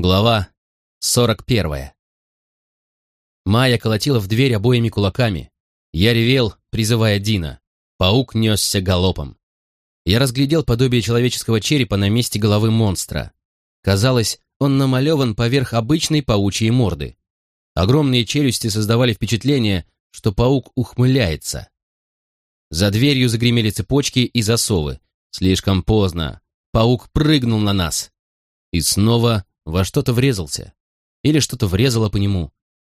Глава 41. Майя колотила в дверь обоими кулаками. Я ревел, призывая Дина. Паук несся галопом. Я разглядел подобие человеческого черепа на месте головы монстра. Казалось, он намалеван поверх обычной паучьей морды. Огромные челюсти создавали впечатление, что паук ухмыляется. За дверью загремели цепочки и засовы. Слишком поздно. Паук прыгнул на нас. И снова во что-то врезался. Или что-то врезало по нему.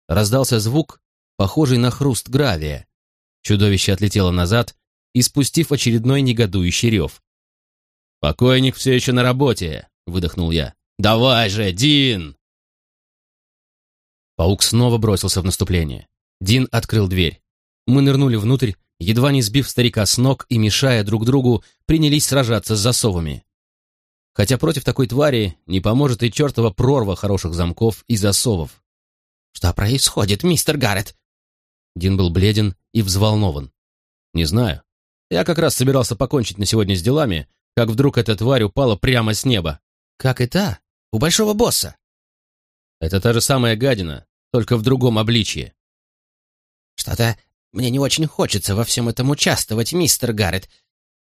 Раздался звук, похожий на хруст гравия. Чудовище отлетело назад, испустив очередной негодующий рев. «Покойник все еще на работе», — выдохнул я. «Давай же, Дин!» Паук снова бросился в наступление. Дин открыл дверь. Мы нырнули внутрь, едва не сбив старика с ног и, мешая друг другу, принялись сражаться с засовами хотя против такой твари не поможет и чертова прорва хороших замков и засовов. «Что происходит, мистер Гаррет?» Дин был бледен и взволнован. «Не знаю. Я как раз собирался покончить на сегодня с делами, как вдруг эта тварь упала прямо с неба». «Как и та? У большого босса?» «Это та же самая гадина, только в другом обличье». «Что-то мне не очень хочется во всем этом участвовать, мистер Гаррет.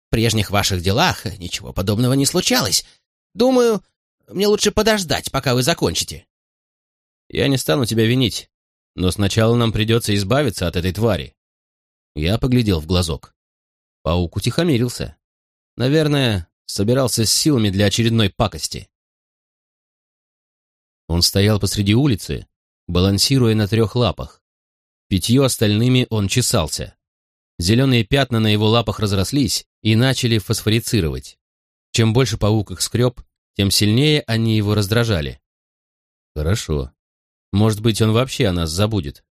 В прежних ваших делах ничего подобного не случалось. Думаю, мне лучше подождать, пока вы закончите. Я не стану тебя винить, но сначала нам придется избавиться от этой твари. Я поглядел в глазок. Паук утихомирился. Наверное, собирался с силами для очередной пакости. Он стоял посреди улицы, балансируя на трех лапах. Пятью остальными он чесался. Зеленые пятна на его лапах разрослись и начали фосфорицировать. Чем больше паук их скреб, тем сильнее они его раздражали. Хорошо. Может быть, он вообще о нас забудет.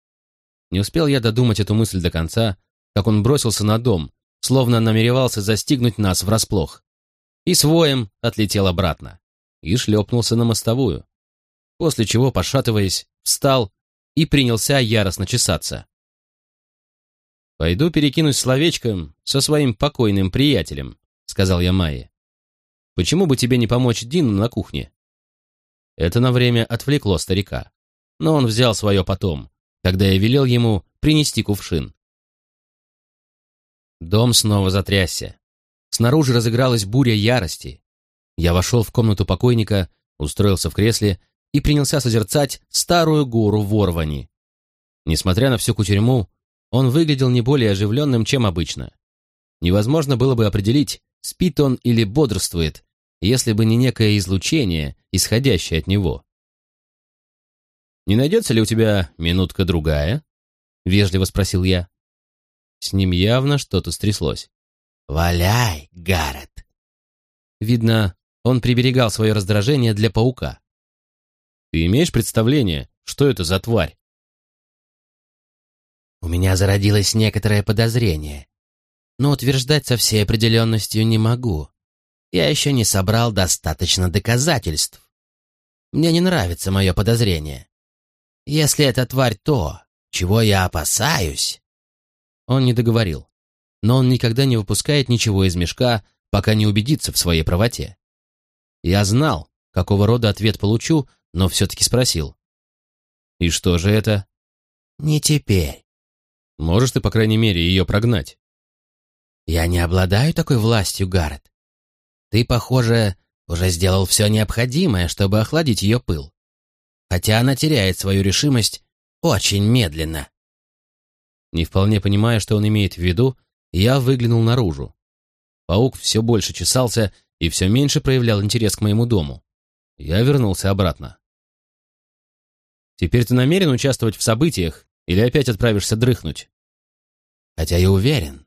Не успел я додумать эту мысль до конца, как он бросился на дом, словно намеревался застигнуть нас врасплох. И с воем отлетел обратно. И шлепнулся на мостовую. После чего, пошатываясь, встал и принялся яростно чесаться. «Пойду перекинусь словечком со своим покойным приятелем», — сказал я Майе. Почему бы тебе не помочь Дину на кухне?» Это на время отвлекло старика, но он взял свое потом, когда я велел ему принести кувшин. Дом снова затрясся. Снаружи разыгралась буря ярости. Я вошел в комнату покойника, устроился в кресле и принялся созерцать старую гору ворвани. Несмотря на всю кутерьму, он выглядел не более оживленным, чем обычно. Невозможно было бы определить, спит он или бодрствует, если бы не некое излучение, исходящее от него. «Не найдется ли у тебя минутка-другая?» — вежливо спросил я. С ним явно что-то стряслось. «Валяй, Гаррет!» Видно, он приберегал свое раздражение для паука. «Ты имеешь представление, что это за тварь?» «У меня зародилось некоторое подозрение, но утверждать со всей определенностью не могу я еще не собрал достаточно доказательств. Мне не нравится мое подозрение. Если эта тварь то, чего я опасаюсь...» Он не договорил, но он никогда не выпускает ничего из мешка, пока не убедится в своей правоте. Я знал, какого рода ответ получу, но все-таки спросил. «И что же это?» «Не теперь». «Можешь ты, по крайней мере, ее прогнать?» «Я не обладаю такой властью, Гаррет. Ты, похоже, уже сделал все необходимое, чтобы охладить ее пыл. Хотя она теряет свою решимость очень медленно. Не вполне понимая, что он имеет в виду, я выглянул наружу. Паук все больше чесался и все меньше проявлял интерес к моему дому. Я вернулся обратно. «Теперь ты намерен участвовать в событиях или опять отправишься дрыхнуть?» «Хотя я уверен,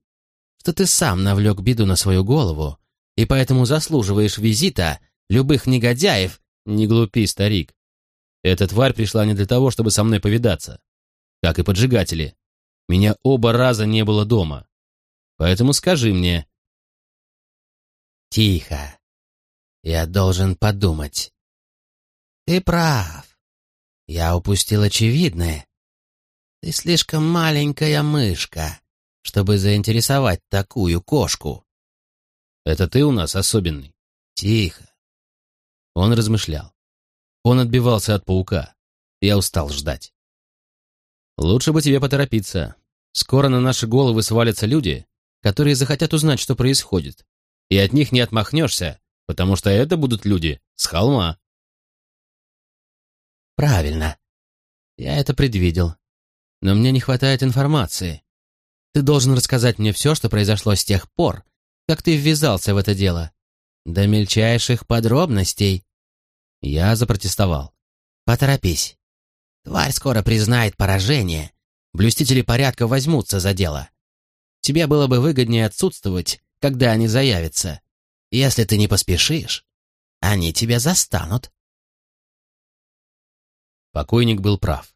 что ты сам навлек беду на свою голову, и поэтому заслуживаешь визита любых негодяев. Не глупи, старик. Эта тварь пришла не для того, чтобы со мной повидаться. Как и поджигатели. Меня оба раза не было дома. Поэтому скажи мне. Тихо. Я должен подумать. Ты прав. Я упустил очевидное. Ты слишком маленькая мышка, чтобы заинтересовать такую кошку. Это ты у нас особенный. Тихо. Он размышлял. Он отбивался от паука. Я устал ждать. Лучше бы тебе поторопиться. Скоро на наши головы свалятся люди, которые захотят узнать, что происходит. И от них не отмахнешься, потому что это будут люди с холма. Правильно. Я это предвидел. Но мне не хватает информации. Ты должен рассказать мне все, что произошло с тех пор, как ты ввязался в это дело. До мельчайших подробностей. Я запротестовал. Поторопись. Тварь скоро признает поражение. Блюстители порядка возьмутся за дело. Тебе было бы выгоднее отсутствовать, когда они заявятся. Если ты не поспешишь, они тебя застанут. Покойник был прав.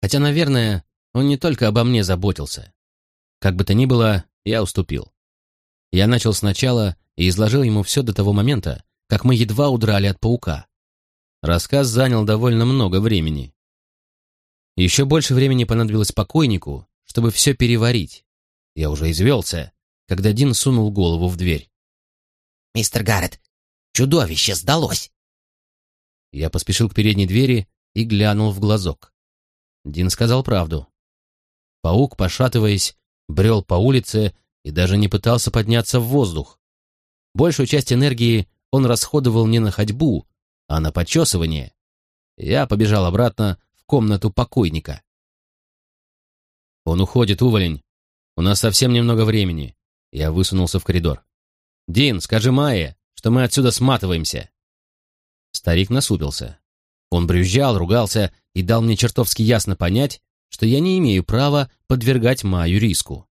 Хотя, наверное, он не только обо мне заботился. Как бы то ни было, я уступил. Я начал сначала и изложил ему все до того момента, как мы едва удрали от паука. Рассказ занял довольно много времени. Еще больше времени понадобилось покойнику, чтобы все переварить. Я уже извелся, когда Дин сунул голову в дверь. «Мистер Гаррет, чудовище сдалось!» Я поспешил к передней двери и глянул в глазок. Дин сказал правду. Паук, пошатываясь, брел по улице и даже не пытался подняться в воздух. Большую часть энергии он расходовал не на ходьбу, а на почесывание. Я побежал обратно в комнату покойника. «Он уходит, уволень. У нас совсем немного времени». Я высунулся в коридор. «Дин, скажи Майе, что мы отсюда сматываемся». Старик насупился. Он брюзжал, ругался и дал мне чертовски ясно понять, что я не имею права подвергать Майю риску.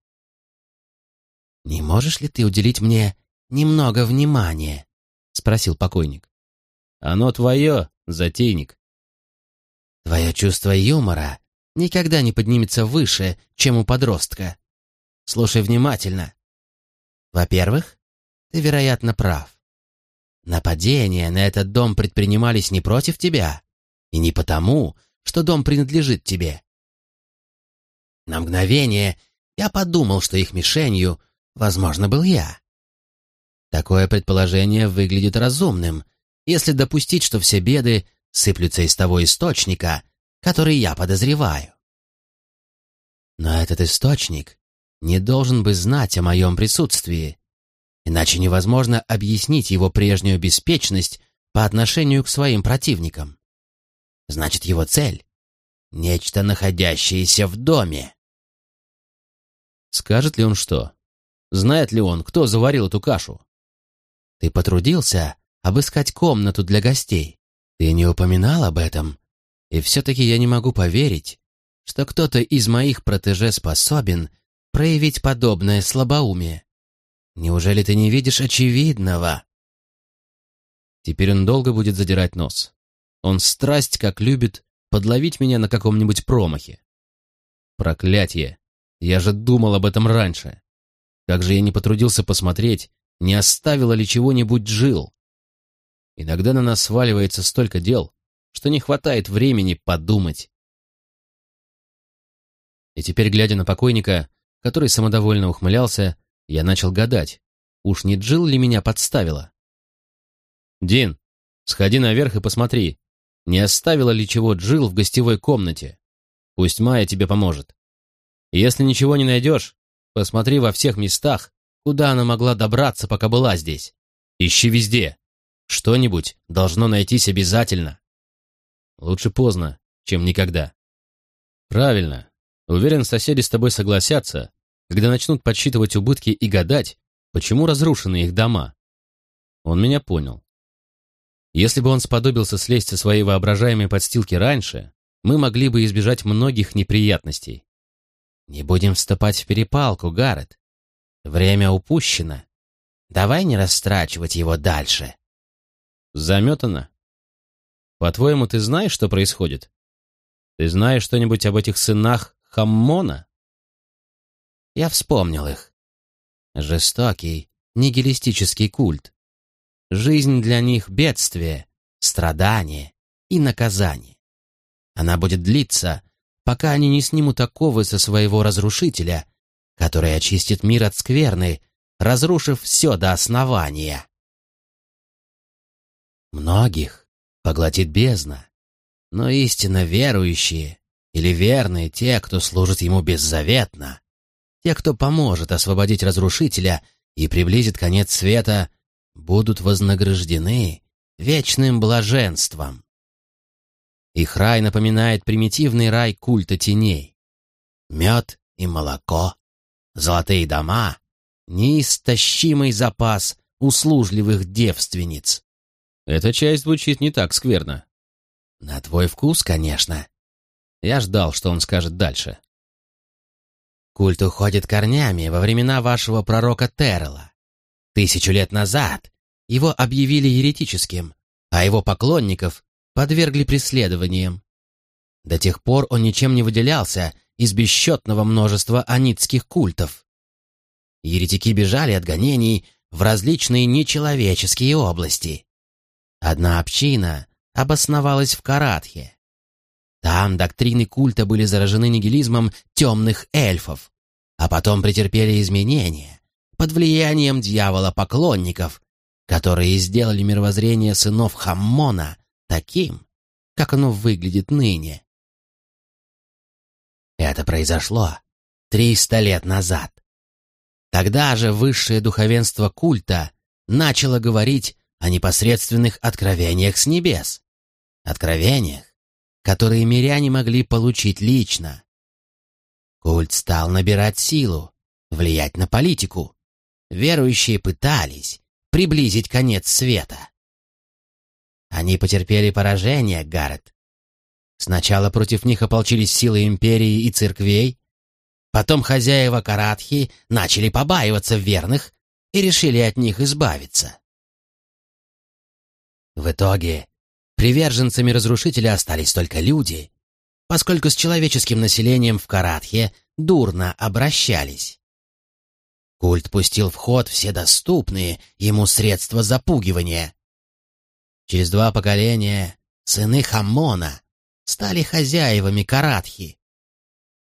«Не можешь ли ты уделить мне немного внимания?» — спросил покойник. «Оно твое, затейник». «Твое чувство юмора никогда не поднимется выше, чем у подростка. Слушай внимательно. Во-первых, ты, вероятно, прав. Нападения на этот дом предпринимались не против тебя, и не потому, что дом принадлежит тебе. На мгновение я подумал, что их мишенью, возможно, был я. Такое предположение выглядит разумным, если допустить, что все беды сыплются из того источника, который я подозреваю. Но этот источник не должен бы знать о моем присутствии, иначе невозможно объяснить его прежнюю беспечность по отношению к своим противникам. Значит, его цель — нечто, находящееся в доме. Скажет ли он что? Знает ли он, кто заварил эту кашу? Ты потрудился обыскать комнату для гостей. Ты не упоминал об этом. И все-таки я не могу поверить, что кто-то из моих протеже способен проявить подобное слабоумие. Неужели ты не видишь очевидного? Теперь он долго будет задирать нос. Он страсть как любит подловить меня на каком-нибудь промахе. Проклятье! Я же думал об этом раньше. Как же я не потрудился посмотреть, не оставила ли чего-нибудь Джил. Иногда на нас сваливается столько дел, что не хватает времени подумать. И теперь, глядя на покойника, который самодовольно ухмылялся, я начал гадать, уж не Джил ли меня подставила. «Дин, сходи наверх и посмотри, не оставила ли чего Джил в гостевой комнате. Пусть Майя тебе поможет». Если ничего не найдешь, посмотри во всех местах, куда она могла добраться, пока была здесь. Ищи везде. Что-нибудь должно найтись обязательно. Лучше поздно, чем никогда. Правильно. Уверен, соседи с тобой согласятся, когда начнут подсчитывать убытки и гадать, почему разрушены их дома. Он меня понял. Если бы он сподобился слезть со своей воображаемой подстилки раньше, мы могли бы избежать многих неприятностей. Не будем вступать в перепалку, Гаррет. Время упущено. Давай не растрачивать его дальше. Заметано. По-твоему, ты знаешь, что происходит? Ты знаешь что-нибудь об этих сынах Хаммона? Я вспомнил их. Жестокий, нигилистический культ. Жизнь для них — бедствие, страдание и наказание. Она будет длиться, пока они не снимут оковы со своего разрушителя, который очистит мир от скверны, разрушив все до основания. Многих поглотит бездна. Но истинно верующие или верные те, кто служит ему беззаветно, те, кто поможет освободить разрушителя и приблизит конец света, будут вознаграждены вечным блаженством. Их рай напоминает примитивный рай культа теней. Мед и молоко, золотые дома, неистощимый запас услужливых девственниц. Эта часть звучит не так скверно. На твой вкус, конечно. Я ждал, что он скажет дальше. Культ уходит корнями во времена вашего пророка Террела. Тысячу лет назад его объявили еретическим, а его поклонников подвергли преследованиям. До тех пор он ничем не выделялся из бесчетного множества анитских культов. Еретики бежали от гонений в различные нечеловеческие области. Одна община обосновалась в Каратхе. Там доктрины культа были заражены нигилизмом темных эльфов, а потом претерпели изменения под влиянием дьявола-поклонников, которые сделали мировоззрение сынов Хаммона таким, как оно выглядит ныне. Это произошло триста лет назад. Тогда же высшее духовенство культа начало говорить о непосредственных откровениях с небес. Откровениях, которые миряне могли получить лично. Культ стал набирать силу, влиять на политику. Верующие пытались приблизить конец света. Они потерпели поражение, Гаррет. Сначала против них ополчились силы империи и церквей, потом хозяева Каратхи начали побаиваться верных и решили от них избавиться. В итоге приверженцами разрушителя остались только люди, поскольку с человеческим населением в Каратхе дурно обращались. Культ пустил в ход все доступные ему средства запугивания. Через два поколения сыны Хаммона стали хозяевами Каратхи.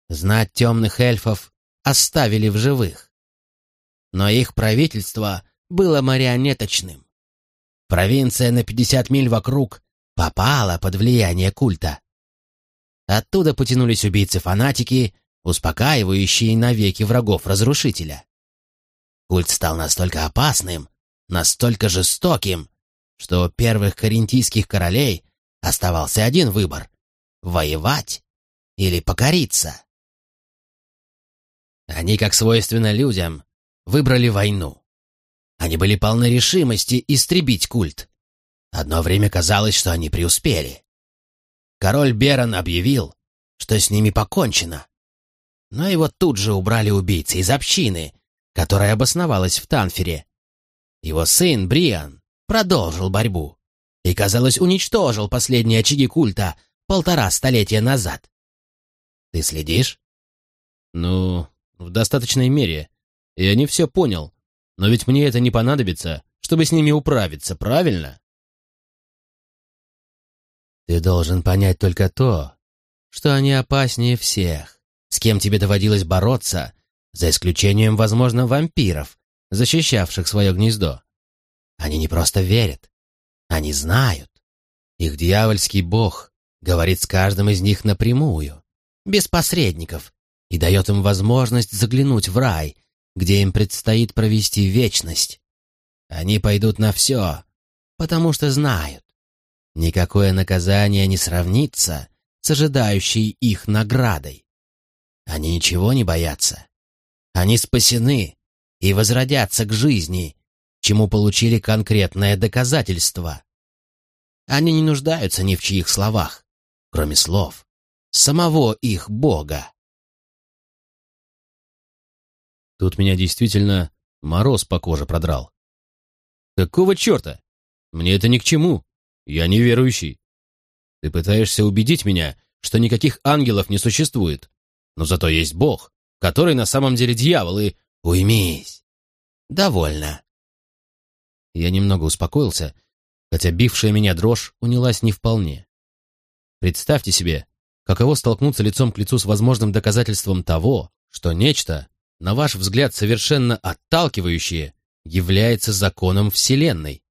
Знать темных эльфов оставили в живых. Но их правительство было марионеточным. Провинция на 50 миль вокруг попала под влияние культа. Оттуда потянулись убийцы-фанатики, успокаивающие навеки врагов разрушителя. Культ стал настолько опасным, настолько жестоким, что у первых карентийских королей оставался один выбор — воевать или покориться. Они, как свойственно людям, выбрали войну. Они были полны решимости истребить культ. Одно время казалось, что они преуспели. Король Берон объявил, что с ними покончено. Но его тут же убрали убийцы из общины, которая обосновалась в Танфере. Его сын Бриан продолжил борьбу и, казалось, уничтожил последние очаги культа полтора столетия назад. Ты следишь? Ну, в достаточной мере. Я не все понял, но ведь мне это не понадобится, чтобы с ними управиться, правильно? Ты должен понять только то, что они опаснее всех, с кем тебе доводилось бороться, за исключением, возможно, вампиров, защищавших свое гнездо. Они не просто верят, они знают. Их дьявольский бог говорит с каждым из них напрямую, без посредников, и дает им возможность заглянуть в рай, где им предстоит провести вечность. Они пойдут на все, потому что знают. Никакое наказание не сравнится с ожидающей их наградой. Они ничего не боятся. Они спасены и возродятся к жизни, чему получили конкретное доказательство. Они не нуждаются ни в чьих словах, кроме слов самого их Бога. Тут меня действительно мороз по коже продрал. Какого черта? Мне это ни к чему. Я неверующий. Ты пытаешься убедить меня, что никаких ангелов не существует. Но зато есть Бог, который на самом деле дьявол, и... Уймись. Довольно. Я немного успокоился, хотя бившая меня дрожь унялась не вполне. Представьте себе, каково столкнуться лицом к лицу с возможным доказательством того, что нечто, на ваш взгляд, совершенно отталкивающее, является законом Вселенной.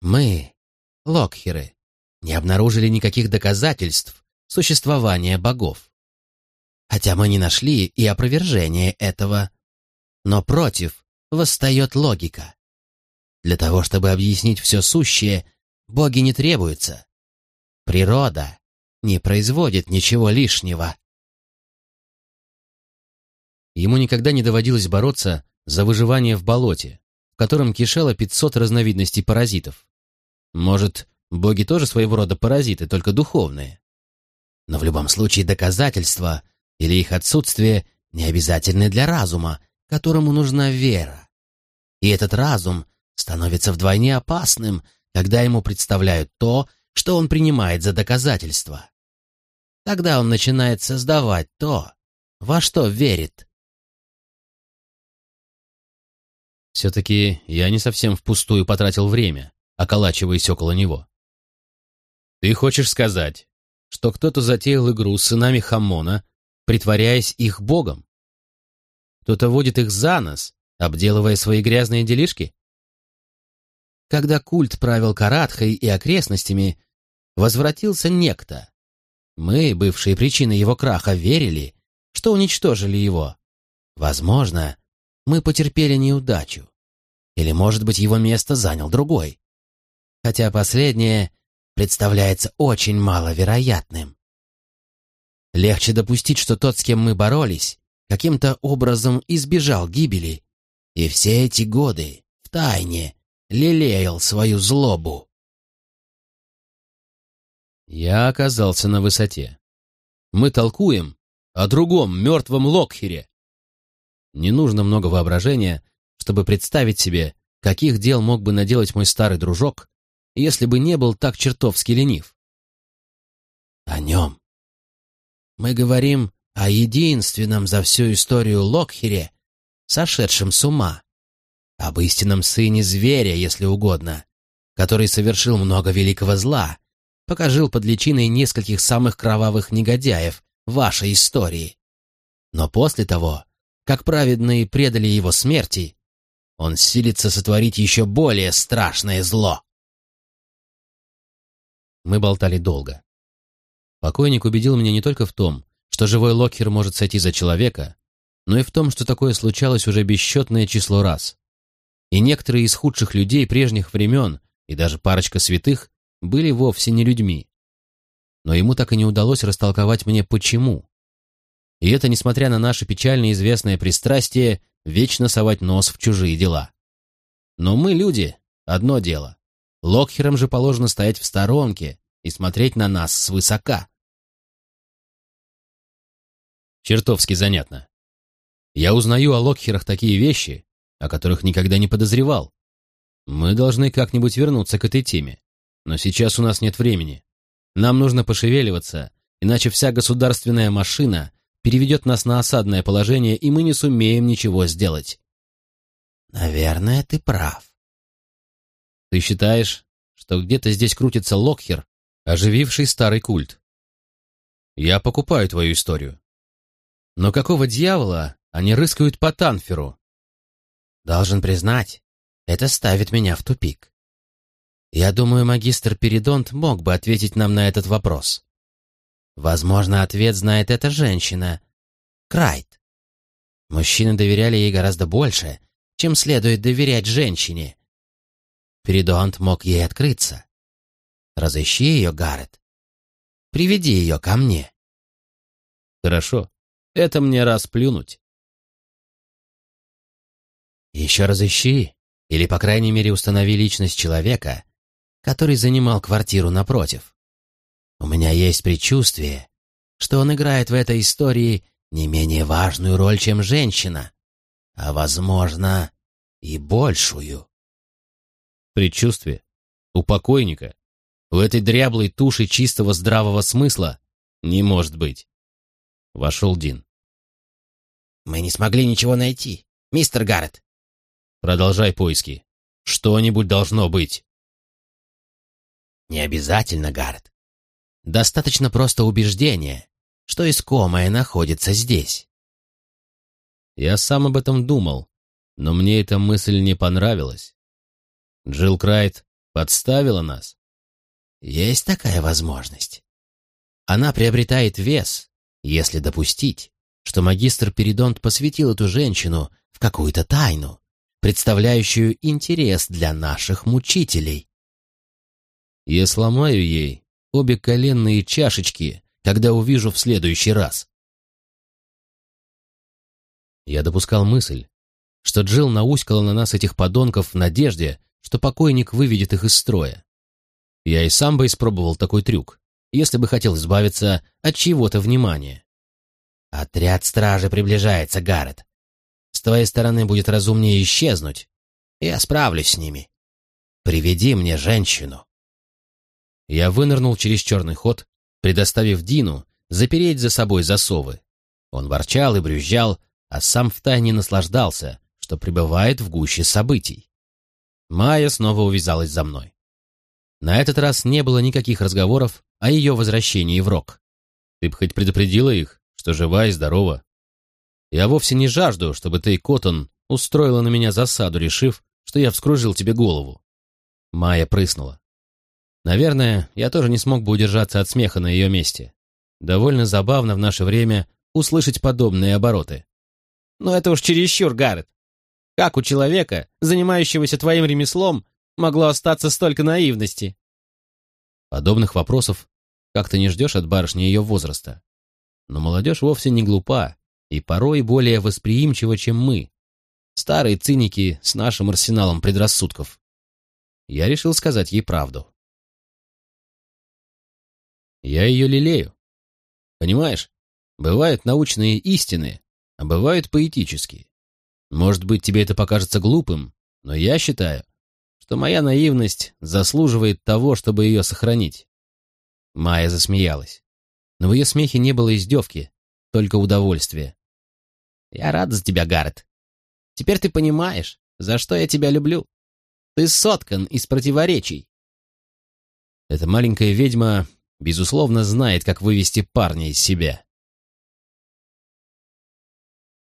Мы, локхеры, не обнаружили никаких доказательств существования богов. Хотя мы не нашли и опровержения этого. Но против восстает логика. Для того, чтобы объяснить все сущее, боги не требуются. Природа не производит ничего лишнего. Ему никогда не доводилось бороться за выживание в болоте, в котором кишело 500 разновидностей паразитов. Может, боги тоже своего рода паразиты, только духовные? Но в любом случае доказательства или их отсутствие не обязательны для разума, которому нужна вера. И этот разум становится вдвойне опасным, когда ему представляют то, что он принимает за доказательство. Тогда он начинает создавать то, во что верит. Все-таки я не совсем впустую потратил время, околачиваясь около него. Ты хочешь сказать, что кто-то затеял игру с сынами Хаммона, притворяясь их богом? Кто-то водит их за нос, обделывая свои грязные делишки? Когда культ правил Каратхой и окрестностями, возвратился некто. Мы, бывшие причины его краха, верили, что уничтожили его. Возможно, мы потерпели неудачу. Или, может быть, его место занял другой. Хотя последнее представляется очень маловероятным. Легче допустить, что тот, с кем мы боролись, каким-то образом избежал гибели, и все эти годы, в тайне, лелеял свою злобу. Я оказался на высоте. Мы толкуем о другом мертвом Локхере. Не нужно много воображения, чтобы представить себе, каких дел мог бы наделать мой старый дружок, если бы не был так чертовски ленив. О нем. Мы говорим о единственном за всю историю Локхере, сошедшем с ума, об истинном сыне зверя, если угодно, который совершил много великого зла, покажил под личиной нескольких самых кровавых негодяев вашей истории. Но после того, как праведные предали его смерти, он силится сотворить еще более страшное зло. Мы болтали долго. Покойник убедил меня не только в том, что живой Локхер может сойти за человека, но и в том, что такое случалось уже бесчетное число раз. И некоторые из худших людей прежних времен, и даже парочка святых, были вовсе не людьми. Но ему так и не удалось растолковать мне, почему. И это несмотря на наше печально известное пристрастие вечно совать нос в чужие дела. Но мы люди, одно дело. Локхерам же положено стоять в сторонке и смотреть на нас свысока. Чертовски занятно. Я узнаю о Локхерах такие вещи, о которых никогда не подозревал. Мы должны как-нибудь вернуться к этой теме. Но сейчас у нас нет времени. Нам нужно пошевеливаться, иначе вся государственная машина переведет нас на осадное положение, и мы не сумеем ничего сделать. Наверное, ты прав. Ты считаешь, что где-то здесь крутится Локхер, ожививший старый культ? Я покупаю твою историю. Но какого дьявола они рыскают по Танферу? Должен признать, это ставит меня в тупик. Я думаю, магистр Перидонт мог бы ответить нам на этот вопрос. Возможно, ответ знает эта женщина. Крайт. Мужчины доверяли ей гораздо больше, чем следует доверять женщине. Перидонт мог ей открыться. Разыщи ее, Гаррет. Приведи ее ко мне. Хорошо. Это мне расплюнуть. Еще разыщи, или, по крайней мере, установи личность человека, который занимал квартиру напротив. У меня есть предчувствие, что он играет в этой истории не менее важную роль, чем женщина, а, возможно, и большую. Предчувствие? У покойника? У этой дряблой туши чистого здравого смысла? Не может быть. Вошел Дин. «Мы не смогли ничего найти, мистер Гаррет». «Продолжай поиски. Что-нибудь должно быть». Не обязательно, Гаррет. Достаточно просто убеждения, что искомое находится здесь. Я сам об этом думал, но мне эта мысль не понравилась. Джилл Крайт подставила нас. Есть такая возможность. Она приобретает вес, если допустить, что магистр Перидонт посвятил эту женщину в какую-то тайну, представляющую интерес для наших мучителей. Я сломаю ей обе коленные чашечки, когда увижу в следующий раз. Я допускал мысль, что Джилл науськала на нас этих подонков в надежде, что покойник выведет их из строя. Я и сам бы испробовал такой трюк, если бы хотел избавиться от чьего-то внимания. «Отряд стражи приближается, Гаррет. Твоей стороны будет разумнее исчезнуть. Я справлюсь с ними. Приведи мне женщину». Я вынырнул через черный ход, предоставив Дину запереть за собой засовы. Он ворчал и брюзжал, а сам втайне наслаждался, что пребывает в гуще событий. Майя снова увязалась за мной. На этот раз не было никаких разговоров о ее возвращении в Рок. Ты бы хоть предупредила их, что жива и здорова. Я вовсе не жажду, чтобы ты, Коттон, устроила на меня засаду, решив, что я вскружил тебе голову. Майя прыснула. Наверное, я тоже не смог бы удержаться от смеха на ее месте. Довольно забавно в наше время услышать подобные обороты. Но это уж чересчур, Гаррет. Как у человека, занимающегося твоим ремеслом, могло остаться столько наивности? Подобных вопросов как то не ждешь от барышни ее возраста. Но молодежь вовсе не глупа и порой более восприимчива, чем мы. Старые циники с нашим арсеналом предрассудков. Я решил сказать ей правду. Я ее лелею. Понимаешь, бывают научные истины, а бывают поэтические. Может быть, тебе это покажется глупым, но я считаю, что моя наивность заслуживает того, чтобы ее сохранить. Майя засмеялась. Но в ее смехе не было издевки, только удовольствие. «Я рад за тебя, Гаррет. Теперь ты понимаешь, за что я тебя люблю. Ты соткан из противоречий». Эта маленькая ведьма, безусловно, знает, как вывести парня из себя.